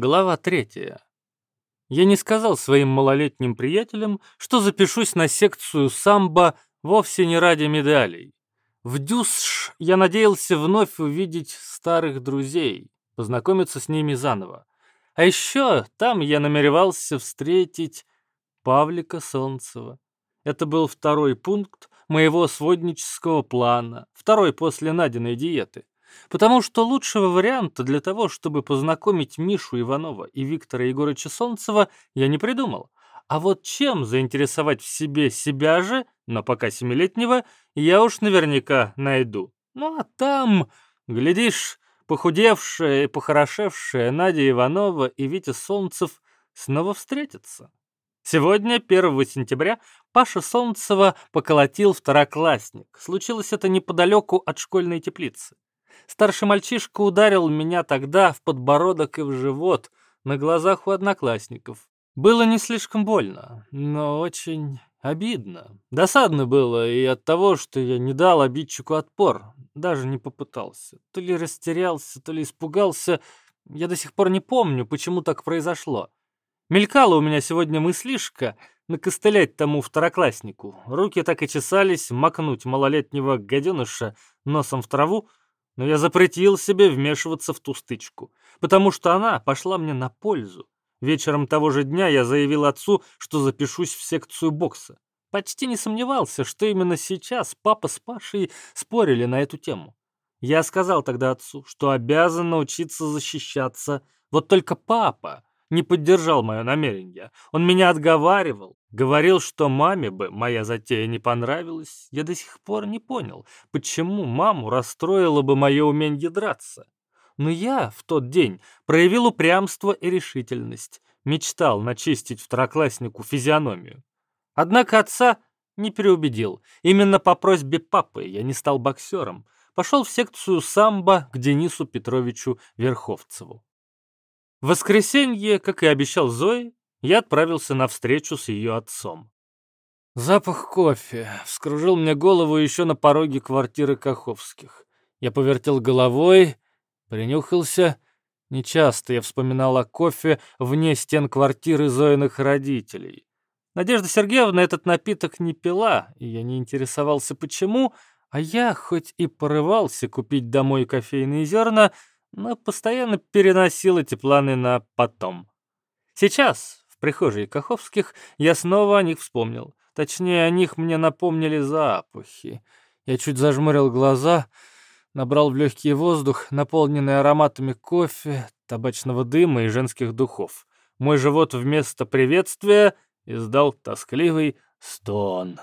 Глава третья. Я не сказал своим малолетним приятелям, что запишусь на секцию самбо вовсе не ради медалей. В Дюсш я надеялся вновь увидеть старых друзей, познакомиться с ними заново. А еще там я намеревался встретить Павлика Солнцева. Это был второй пункт моего своднического плана, второй после Надиной диеты. Потому что лучшего варианта для того, чтобы познакомить Мишу Иванова и Виктора Егоровича Солнцева, я не придумал. А вот чем заинтересовать в себе себя же, но пока семилетнего, я уж наверняка найду. Ну а там, глядишь, похудевшая и похорошевшая Надя Иванова и Витя Солнцев снова встретятся. Сегодня, 1 сентября, Паша Солнцева поколотил второклассник. Случилось это неподалеку от школьной теплицы. Старший мальчишка ударил меня тогда в подбородок и в живот, на глазах у одноклассников. Было не слишком больно, но очень обидно. Досадно было и от того, что я не дал обидчику отпор, даже не попытался. То ли растерялся, то ли испугался. Я до сих пор не помню, почему так произошло. Мелькала у меня сегодня мыслишка накостылять тому второкласснику. Руки так и чесались макнуть малолетнего гаденыша носом в траву, но я запретил себе вмешиваться в ту стычку, потому что она пошла мне на пользу. Вечером того же дня я заявил отцу, что запишусь в секцию бокса. Почти не сомневался, что именно сейчас папа с Пашей спорили на эту тему. Я сказал тогда отцу, что обязан научиться защищаться. Вот только папа не поддержал мое намерение. Он меня отговаривал, говорил, что маме бы моя затея не понравилась. Я до сих пор не понял, почему маму расстроило бы мое умение драться. Но я в тот день проявил упрямство и решительность, мечтал начистить второкласснику физиономию. Однако отца не переубедил. Именно по просьбе папы я не стал боксером. Пошел в секцию самбо к Денису Петровичу Верховцеву. В воскресенье, как и обещал Зои, я отправился на встречу с ее отцом. Запах кофе вскружил мне голову еще на пороге квартиры Каховских. Я повертел головой, принюхался. Нечасто я вспоминал о кофе вне стен квартиры Зоиных родителей. Надежда Сергеевна этот напиток не пила, и я не интересовался почему, а я, хоть и порывался купить домой кофейные зерна, но постоянно переносил эти планы на потом. Сейчас, в прихожей Каховских, я снова о них вспомнил. Точнее, о них мне напомнили запахи. Я чуть зажмурил глаза, набрал в легкий воздух, наполненный ароматами кофе, табачного дыма и женских духов. Мой живот вместо приветствия издал тоскливый стон.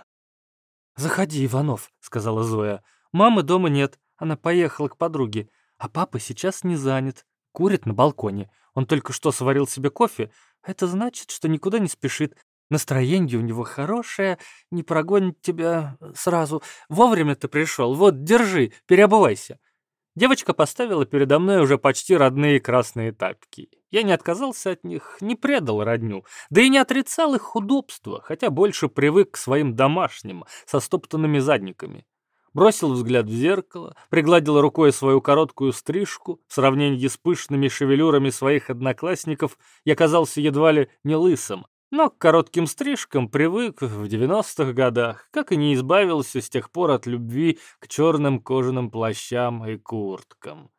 «Заходи, Иванов», — сказала Зоя. «Мамы дома нет, она поехала к подруге. А папа сейчас не занят, курит на балконе. Он только что сварил себе кофе, это значит, что никуда не спешит. Настроение у него хорошее, не прогонит тебя э, сразу. Вовремя ты пришел, вот, держи, переобувайся. Девочка поставила передо мной уже почти родные красные тапки. Я не отказался от них, не предал родню, да и не отрицал их удобства, хотя больше привык к своим домашним, со стоптанными задниками бросил взгляд в зеркало, пригладил рукой свою короткую стрижку. В сравнении с пышными шевелюрами своих одноклассников я казался едва ли не лысым, но к коротким стрижкам привык в 90-х годах, как и не избавился с тех пор от любви к черным кожаным плащам и курткам.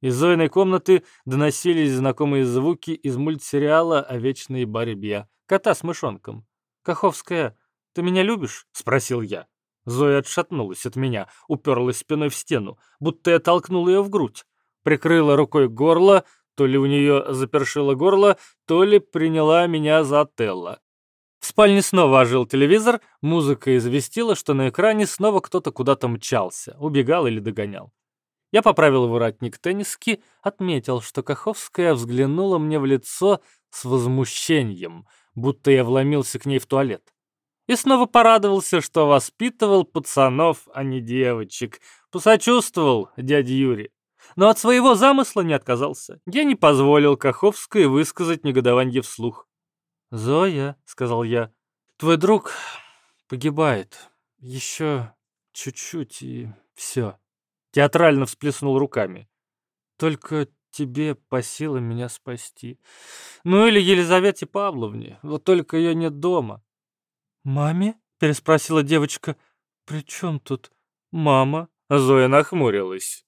Из Зоиной комнаты доносились знакомые звуки из мультсериала о вечной борьбе. Кота с мышонком. «Каховская, ты меня любишь?» — спросил я. Зоя отшатнулась от меня, уперлась спиной в стену, будто я толкнул ее в грудь. Прикрыла рукой горло, то ли у нее запершило горло, то ли приняла меня за Телла. В спальне снова ожил телевизор, музыка известила, что на экране снова кто-то куда-то мчался, убегал или догонял. Я поправил воротник тенниски, отметил, что Каховская взглянула мне в лицо с возмущением, будто я вломился к ней в туалет и снова порадовался, что воспитывал пацанов, а не девочек. Посочувствовал дяде Юре. Но от своего замысла не отказался. Я не позволил Каховской высказать негодование вслух. «Зоя», — сказал я, — «твой друг погибает. Еще чуть-чуть и все». Театрально всплеснул руками. «Только тебе по силам меня спасти. Ну или Елизавете Павловне, вот только ее нет дома». «Маме?» — переспросила девочка. «При чем тут мама?» Зоя нахмурилась.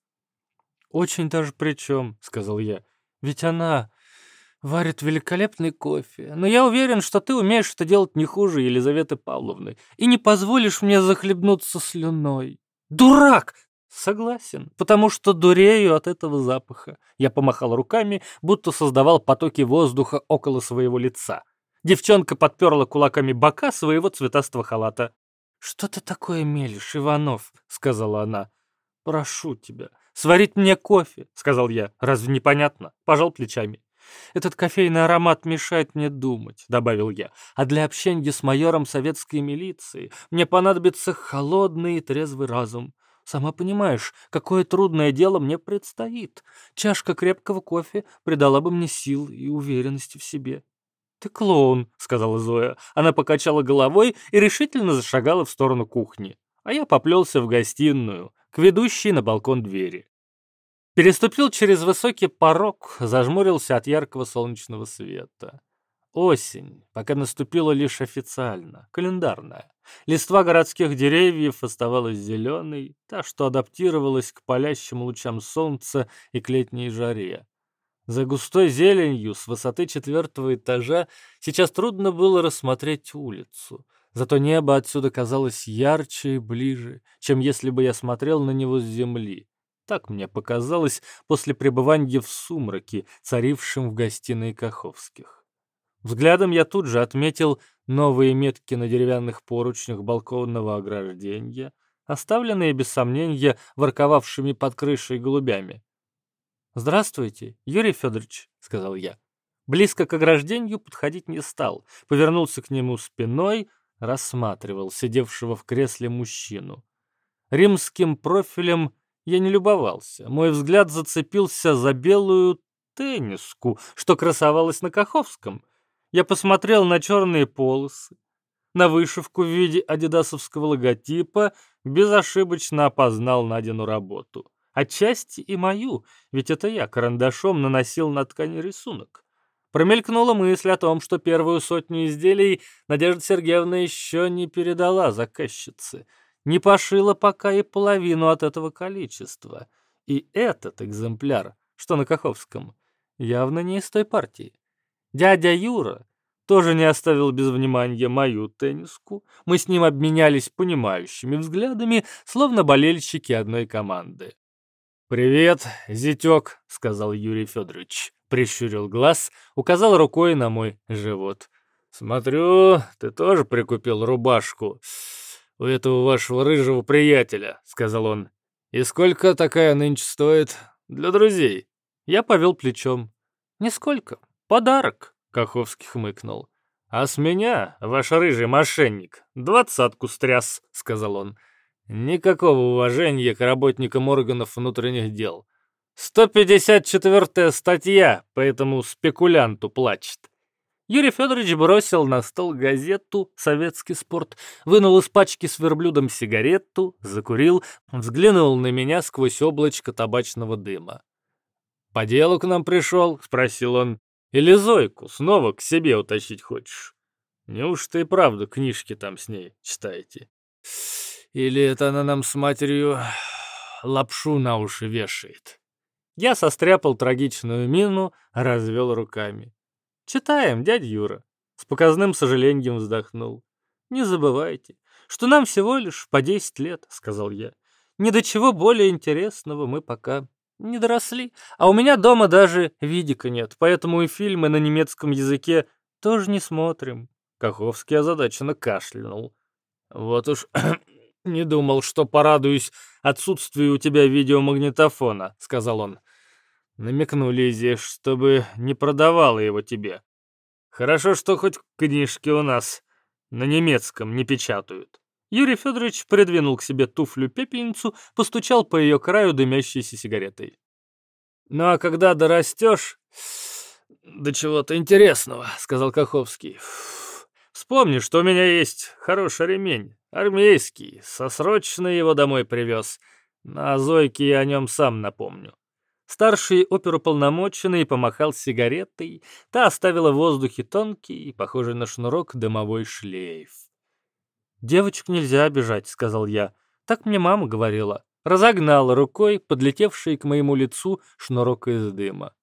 «Очень даже при чем», — сказал я. «Ведь она варит великолепный кофе. Но я уверен, что ты умеешь это делать не хуже Елизаветы Павловны и не позволишь мне захлебнуться слюной». «Дурак!» «Согласен, потому что дурею от этого запаха». Я помахал руками, будто создавал потоки воздуха около своего лица. Девчонка подперла кулаками бока своего цветастого халата. «Что ты такое мелешь, Иванов?» — сказала она. «Прошу тебя, сварить мне кофе», — сказал я. «Разве непонятно?» — пожал плечами. «Этот кофейный аромат мешает мне думать», — добавил я. «А для общения с майором советской милиции мне понадобится холодный и трезвый разум. Сама понимаешь, какое трудное дело мне предстоит. Чашка крепкого кофе придала бы мне сил и уверенности в себе. «Ты клоун», — сказала Зоя. Она покачала головой и решительно зашагала в сторону кухни. А я поплелся в гостиную, к ведущей на балкон двери. Переступил через высокий порог, зажмурился от яркого солнечного света. Осень, пока наступила лишь официально, календарная. Листва городских деревьев оставалась зеленой, та, что адаптировалась к палящим лучам солнца и к летней жаре. За густой зеленью с высоты четвертого этажа сейчас трудно было рассмотреть улицу. Зато небо отсюда казалось ярче и ближе, чем если бы я смотрел на него с земли. Так мне показалось после пребывания в сумраке, царившем в гостиной Каховских. Взглядом я тут же отметил новые метки на деревянных поручнях балконного ограждения, оставленные, без сомнения, ворковавшими под крышей голубями. «Здравствуйте, Юрий Федорович», — сказал я. Близко к ограждению подходить не стал, повернулся к нему спиной, рассматривал сидевшего в кресле мужчину. Римским профилем я не любовался. Мой взгляд зацепился за белую тенниску, что красовалась на Каховском — я посмотрел на черные полосы, на вышивку в виде адидасовского логотипа, безошибочно опознал Надину работу. Отчасти и мою, ведь это я карандашом наносил на ткани рисунок. Промелькнула мысль о том, что первую сотню изделий Надежда Сергеевна еще не передала заказчице, не пошила пока и половину от этого количества. И этот экземпляр, что на Каховском, явно не из той партии. Дядя Юра тоже не оставил без внимания мою тенниску. Мы с ним обменялись понимающими взглядами, словно болельщики одной команды. «Привет, зятек», — сказал Юрий Федорович. Прищурил глаз, указал рукой на мой живот. «Смотрю, ты тоже прикупил рубашку у этого вашего рыжего приятеля», — сказал он. «И сколько такая нынче стоит для друзей?» Я повел плечом. «Нисколько. Подарок, Каховский хмыкнул. А с меня, ваш рыжий мошенник, двадцатку стряс, сказал он. Никакого уважения к работникам органов внутренних дел. 154-я статья по этому спекулянту плачет. Юрий Федорович бросил на стол газету «Советский спорт», вынул из пачки с верблюдом сигарету, закурил, взглянул на меня сквозь облачко табачного дыма. «По делу к нам пришел?» — спросил он. Или Зойку снова к себе утащить хочешь? Неужто и правда книжки там с ней читаете? Или это она нам с матерью лапшу на уши вешает?» Я состряпал трагичную мину, развел руками. «Читаем, дядя Юра», — с показным сожалением вздохнул. «Не забывайте, что нам всего лишь по десять лет», — сказал я. «Ни до чего более интересного мы пока не доросли. А у меня дома даже видика нет, поэтому и фильмы на немецком языке тоже не смотрим. Каховский озадаченно кашлянул. Вот уж не думал, что порадуюсь отсутствию у тебя видеомагнитофона, сказал он. Намекну Лизе, чтобы не продавала его тебе. Хорошо, что хоть книжки у нас на немецком не печатают. Юрий Федорович придвинул к себе туфлю-пепельницу, постучал по ее краю дымящейся сигаретой. «Ну а когда дорастешь...» «До чего-то интересного», — сказал Каховский. «Вспомни, что у меня есть хороший ремень, армейский, сосрочно его домой привез. На Зойке я о нем сам напомню. Старший оперуполномоченный помахал сигаретой, та оставила в воздухе тонкий, похожий на шнурок, дымовой шлейф. «Девочек нельзя обижать», — сказал я. «Так мне мама говорила». Разогнала рукой подлетевший к моему лицу шнурок из дыма.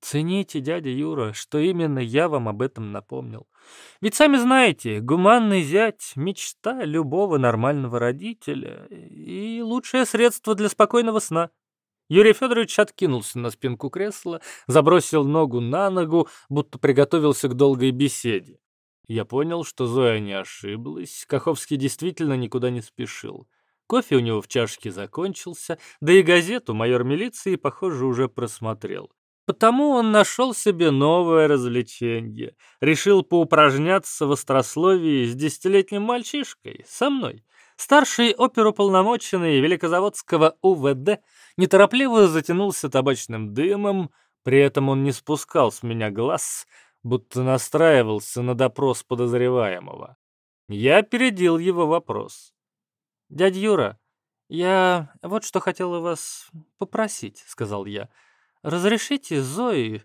Цените, дядя Юра, что именно я вам об этом напомнил. Ведь сами знаете, гуманный зять — мечта любого нормального родителя и лучшее средство для спокойного сна. Юрий Федорович откинулся на спинку кресла, забросил ногу на ногу, будто приготовился к долгой беседе. Я понял, что Зоя не ошиблась, Каховский действительно никуда не спешил. Кофе у него в чашке закончился, да и газету майор милиции, похоже, уже просмотрел. Потому он нашел себе новое развлечение. Решил поупражняться в острословии с десятилетним мальчишкой, со мной. Старший оперуполномоченный Великозаводского УВД неторопливо затянулся табачным дымом, при этом он не спускал с меня глаз, будто настраивался на допрос подозреваемого. Я опередил его вопрос. «Дядя Юра, я вот что хотела вас попросить», — сказал я. Разрешите Зои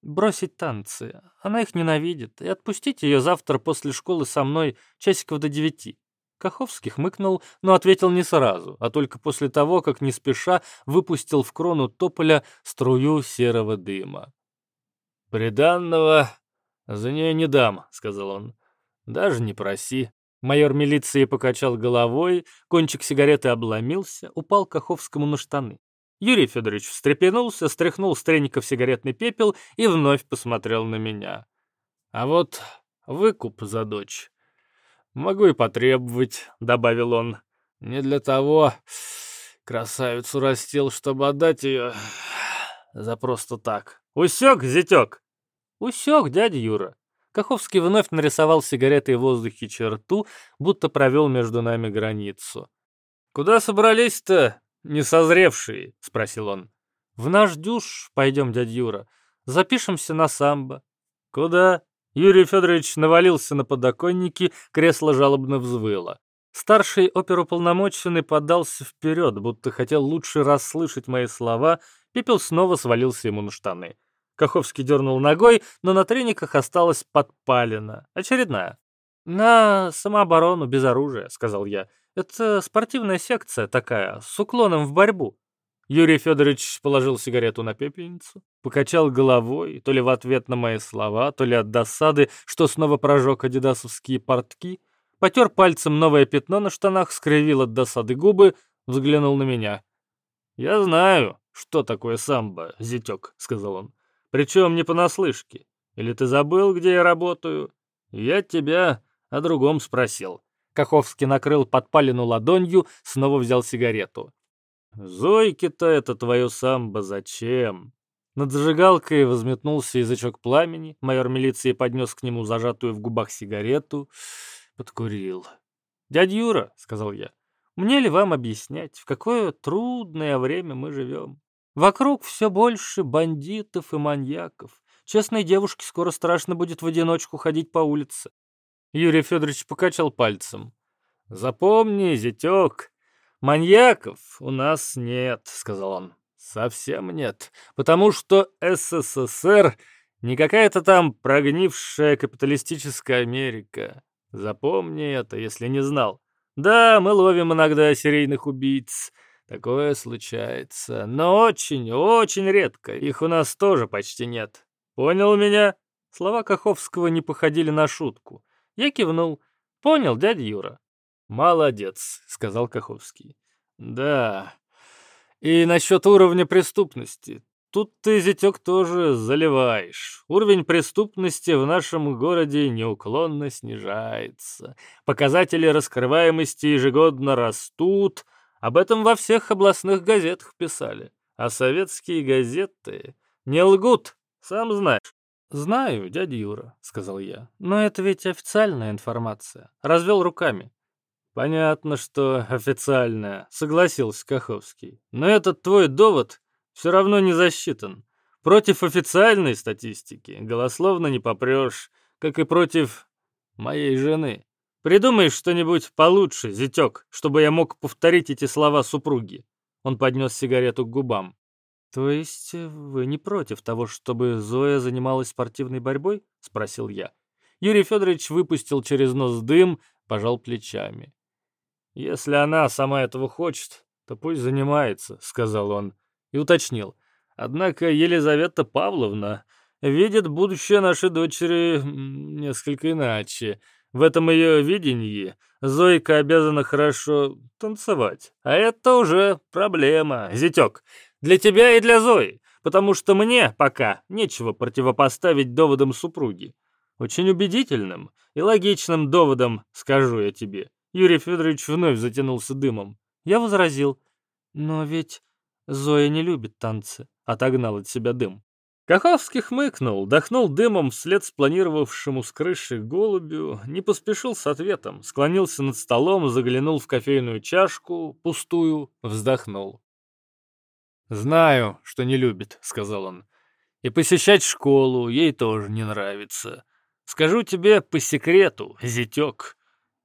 бросить танцы. Она их ненавидит. И отпустите ее завтра после школы со мной часиков до девяти». Каховский хмыкнул, но ответил не сразу, а только после того, как не спеша выпустил в крону тополя струю серого дыма. «Приданного за нее не дам», — сказал он. «Даже не проси». Майор милиции покачал головой, кончик сигареты обломился, упал Каховскому на штаны. Юрий Федорович встрепенулся, стряхнул с треников сигаретный пепел и вновь посмотрел на меня. «А вот выкуп за дочь могу и потребовать», — добавил он. «Не для того красавицу растил, чтобы отдать ее за просто так. Усек, зятек?» «Усек, дядя Юра». Каховский вновь нарисовал сигаретой в воздухе черту, будто провел между нами границу. «Куда собрались-то, «Не созревшие?» — спросил он. «В наш дюш пойдем, дядя Юра. Запишемся на самбо». «Куда?» Юрий Федорович навалился на подоконники, кресло жалобно взвыло. Старший оперуполномоченный подался вперед, будто хотел лучше расслышать мои слова, пепел снова свалился ему на штаны. Каховский дернул ногой, но на трениках осталась подпалина. Очередная. «На самооборону без оружия», — сказал я. Это спортивная секция такая, с уклоном в борьбу. Юрий Федорович положил сигарету на пепельницу, покачал головой, то ли в ответ на мои слова, то ли от досады, что снова прожег адидасовские портки, потер пальцем новое пятно на штанах, скривил от досады губы, взглянул на меня. «Я знаю, что такое самбо, зятек», — сказал он. «Причем не понаслышке. Или ты забыл, где я работаю? Я тебя о другом спросил». Каховский накрыл подпалину ладонью, снова взял сигарету. «Зойке-то это твое самбо зачем?» Над зажигалкой возметнулся язычок пламени, майор милиции поднес к нему зажатую в губах сигарету, подкурил. «Дядя Юра», — сказал я, — «мне ли вам объяснять, в какое трудное время мы живем? Вокруг все больше бандитов и маньяков. Честной девушке скоро страшно будет в одиночку ходить по улице. Юрий Федорович покачал пальцем. «Запомни, зятек, маньяков у нас нет», — сказал он. «Совсем нет, потому что СССР не какая-то там прогнившая капиталистическая Америка. Запомни это, если не знал. Да, мы ловим иногда серийных убийц, такое случается, но очень, очень редко, их у нас тоже почти нет. Понял меня?» Слова Каховского не походили на шутку. Я кивнул. «Понял, дядя Юра». «Молодец», — сказал Каховский. «Да. И насчет уровня преступности. Тут ты, зятек, тоже заливаешь. Уровень преступности в нашем городе неуклонно снижается. Показатели раскрываемости ежегодно растут. Об этом во всех областных газетах писали. А советские газеты не лгут, сам знаешь. «Знаю, дядя Юра», — сказал я. «Но это ведь официальная информация». Развел руками. «Понятно, что официальная», — согласился Каховский. «Но этот твой довод все равно не засчитан. Против официальной статистики голословно не попрешь, как и против моей жены. Придумай что-нибудь получше, зятек, чтобы я мог повторить эти слова супруги». Он поднес сигарету к губам. То есть вы не против того, чтобы Зоя занималась спортивной борьбой? Спросил я. Юрий Федорович выпустил через нос дым, пожал плечами. Если она сама этого хочет, то пусть занимается, сказал он и уточнил. Однако Елизавета Павловна видит будущее нашей дочери несколько иначе. В этом ее видении Зойка обязана хорошо танцевать. А это уже проблема, зятек. Для тебя и для Зои. Потому что мне пока нечего противопоставить доводам супруги. Очень убедительным и логичным доводом, скажу я тебе. Юрий Федорович вновь затянулся дымом. Я возразил. Но ведь Зоя не любит танцы. Отогнал от себя дым. Каховский хмыкнул, дохнул дымом вслед спланировавшему с крыши голубю, не поспешил с ответом, склонился над столом, заглянул в кофейную чашку, пустую, вздохнул. «Знаю, что не любит», — сказал он. «И посещать школу ей тоже не нравится. Скажу тебе по секрету, зятек,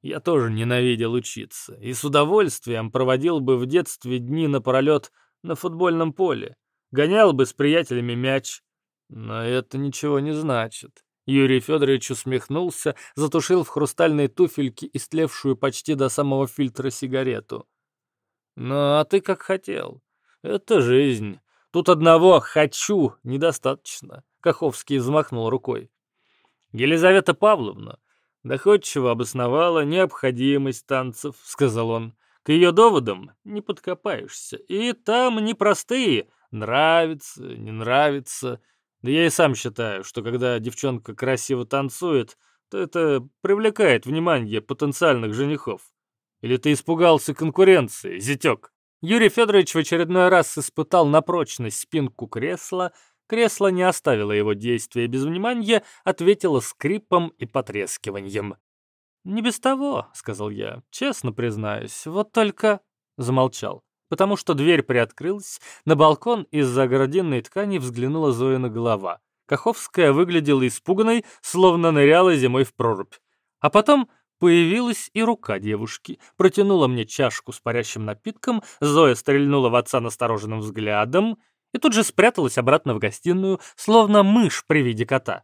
я тоже ненавидел учиться и с удовольствием проводил бы в детстве дни напролет на футбольном поле, гонял бы с приятелями мяч, но это ничего не значит. Юрий Федорович усмехнулся, затушил в хрустальной туфельке истлевшую почти до самого фильтра сигарету. «Ну, а ты как хотел. Это жизнь. Тут одного «хочу» недостаточно», — Каховский взмахнул рукой. «Елизавета Павловна доходчиво обосновала необходимость танцев», — сказал он. «К ее доводам не подкопаешься. И там непростые. Нравится, не нравится. Да я и сам считаю, что когда девчонка красиво танцует, то это привлекает внимание потенциальных женихов. Или ты испугался конкуренции, зятек? Юрий Федорович в очередной раз испытал на прочность спинку кресла. Кресло не оставило его действия без внимания, ответило скрипом и потрескиванием. «Не без того», — сказал я, — «честно признаюсь, вот только...» Замолчал потому что дверь приоткрылась, на балкон из-за городинной ткани взглянула Зоина голова. Каховская выглядела испуганной, словно ныряла зимой в прорубь. А потом появилась и рука девушки, протянула мне чашку с парящим напитком, Зоя стрельнула в отца настороженным взглядом и тут же спряталась обратно в гостиную, словно мышь при виде кота.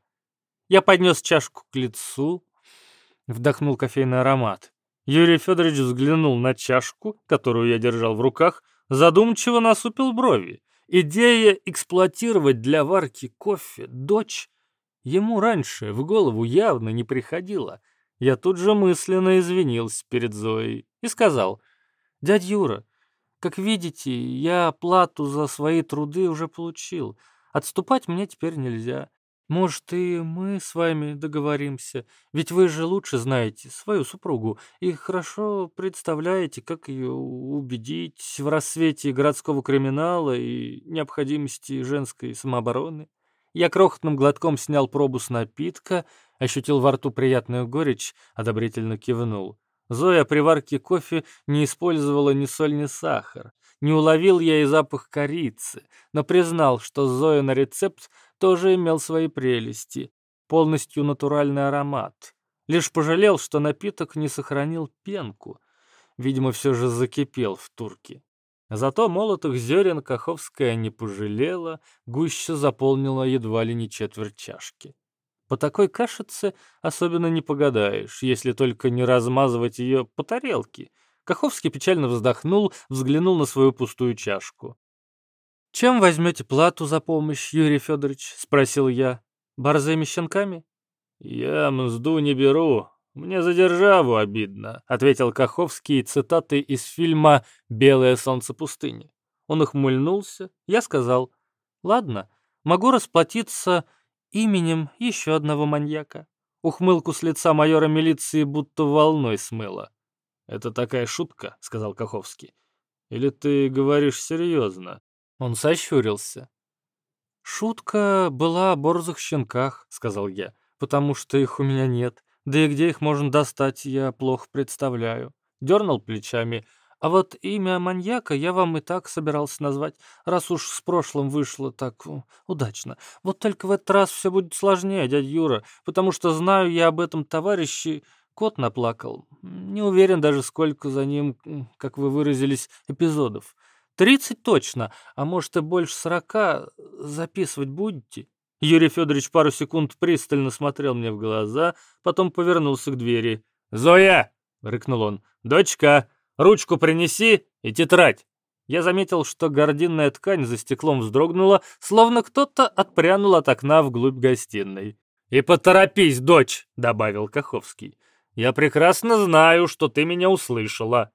Я поднес чашку к лицу, вдохнул кофейный аромат. Юрий Федорович взглянул на чашку, которую я держал в руках, задумчиво насупил брови. Идея эксплуатировать для варки кофе дочь ему раньше в голову явно не приходила. Я тут же мысленно извинился перед Зоей и сказал, «Дядь Юра, как видите, я плату за свои труды уже получил. Отступать мне теперь нельзя. Может, и мы с вами договоримся, ведь вы же лучше знаете свою супругу и хорошо представляете, как ее убедить в рассвете городского криминала и необходимости женской самообороны. Я крохотным глотком снял пробу с напитка, ощутил во рту приятную горечь, одобрительно кивнул. Зоя при варке кофе не использовала ни соль, ни сахар. Не уловил я и запах корицы, но признал, что Зоя на рецепт тоже имел свои прелести, полностью натуральный аромат. Лишь пожалел, что напиток не сохранил пенку. Видимо, все же закипел в турке. Зато молотых зерен Каховская не пожалела, гуще заполнила едва ли не четверть чашки. По такой кашице особенно не погадаешь, если только не размазывать ее по тарелке. Каховский печально вздохнул, взглянул на свою пустую чашку. «Чем возьмете плату за помощь, Юрий Федорович?» — спросил я. «Борзыми щенками?» «Я мзду не беру. Мне за державу обидно», — ответил Каховский цитаты из фильма «Белое солнце пустыни». Он ухмыльнулся. Я сказал, «Ладно, могу расплатиться именем еще одного маньяка». Ухмылку с лица майора милиции будто волной смыло. «Это такая шутка», — сказал Каховский. «Или ты говоришь серьезно?» Он сощурился. «Шутка была о борзых щенках», — сказал я, «потому что их у меня нет. Да и где их можно достать, я плохо представляю». Дернул плечами. «А вот имя маньяка я вам и так собирался назвать, раз уж с прошлым вышло так удачно. Вот только в этот раз все будет сложнее, дядя Юра, потому что знаю я об этом товарище, кот наплакал. Не уверен даже, сколько за ним, как вы выразились, эпизодов. Тридцать точно, а может и больше сорока. Записывать будете?» Юрий Федорович пару секунд пристально смотрел мне в глаза, потом повернулся к двери. «Зоя!» — рыкнул он. «Дочка, ручку принеси и тетрадь!» Я заметил, что гординная ткань за стеклом вздрогнула, словно кто-то отпрянул от окна вглубь гостиной. «И поторопись, дочь!» — добавил Каховский. «Я прекрасно знаю, что ты меня услышала».